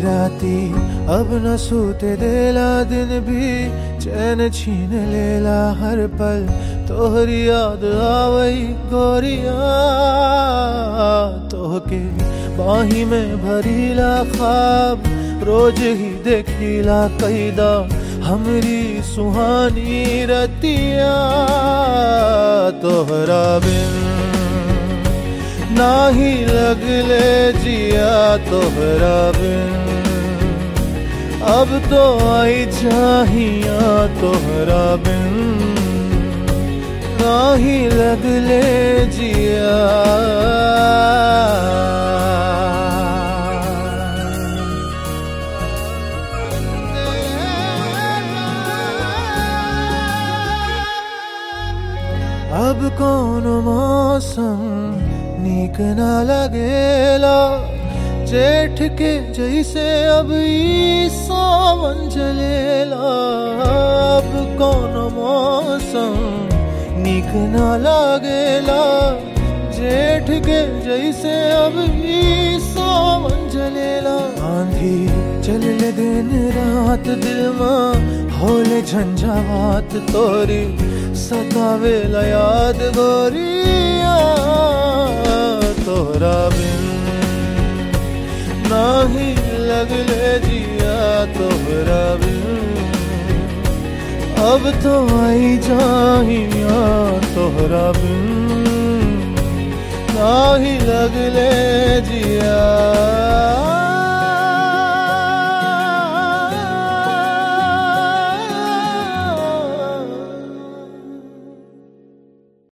राती अब न सूते देला दिन भी, चैन छीन लेला हर पल। तोहरी याद आवई गोरिया, तोहके बाही में भरीला ख्वाब। रोज ही देखीला कैदा हमरी सुहानी रतिया, तोहरा बिन नाही लगले जिया तोहरा बिन। अब तो आई चाहिया तोहरा बिन। नाही लगले जिया अब कौन मौसम नीक न लगेला? जेठ के जैसे अब ई सावन चलेला अब कौन मौसम नीक न लगेला? जेठ के जैसे अब ई सावन चलेला आंधी चले दिन रात दिल में, होले झंझावात तोरी। सतावेला याद गोरिया तोरा बिन नाही लगले जिया तोहरा बिन। अब तो आई जाहिया तोहरा बिन नाही लगले जिया।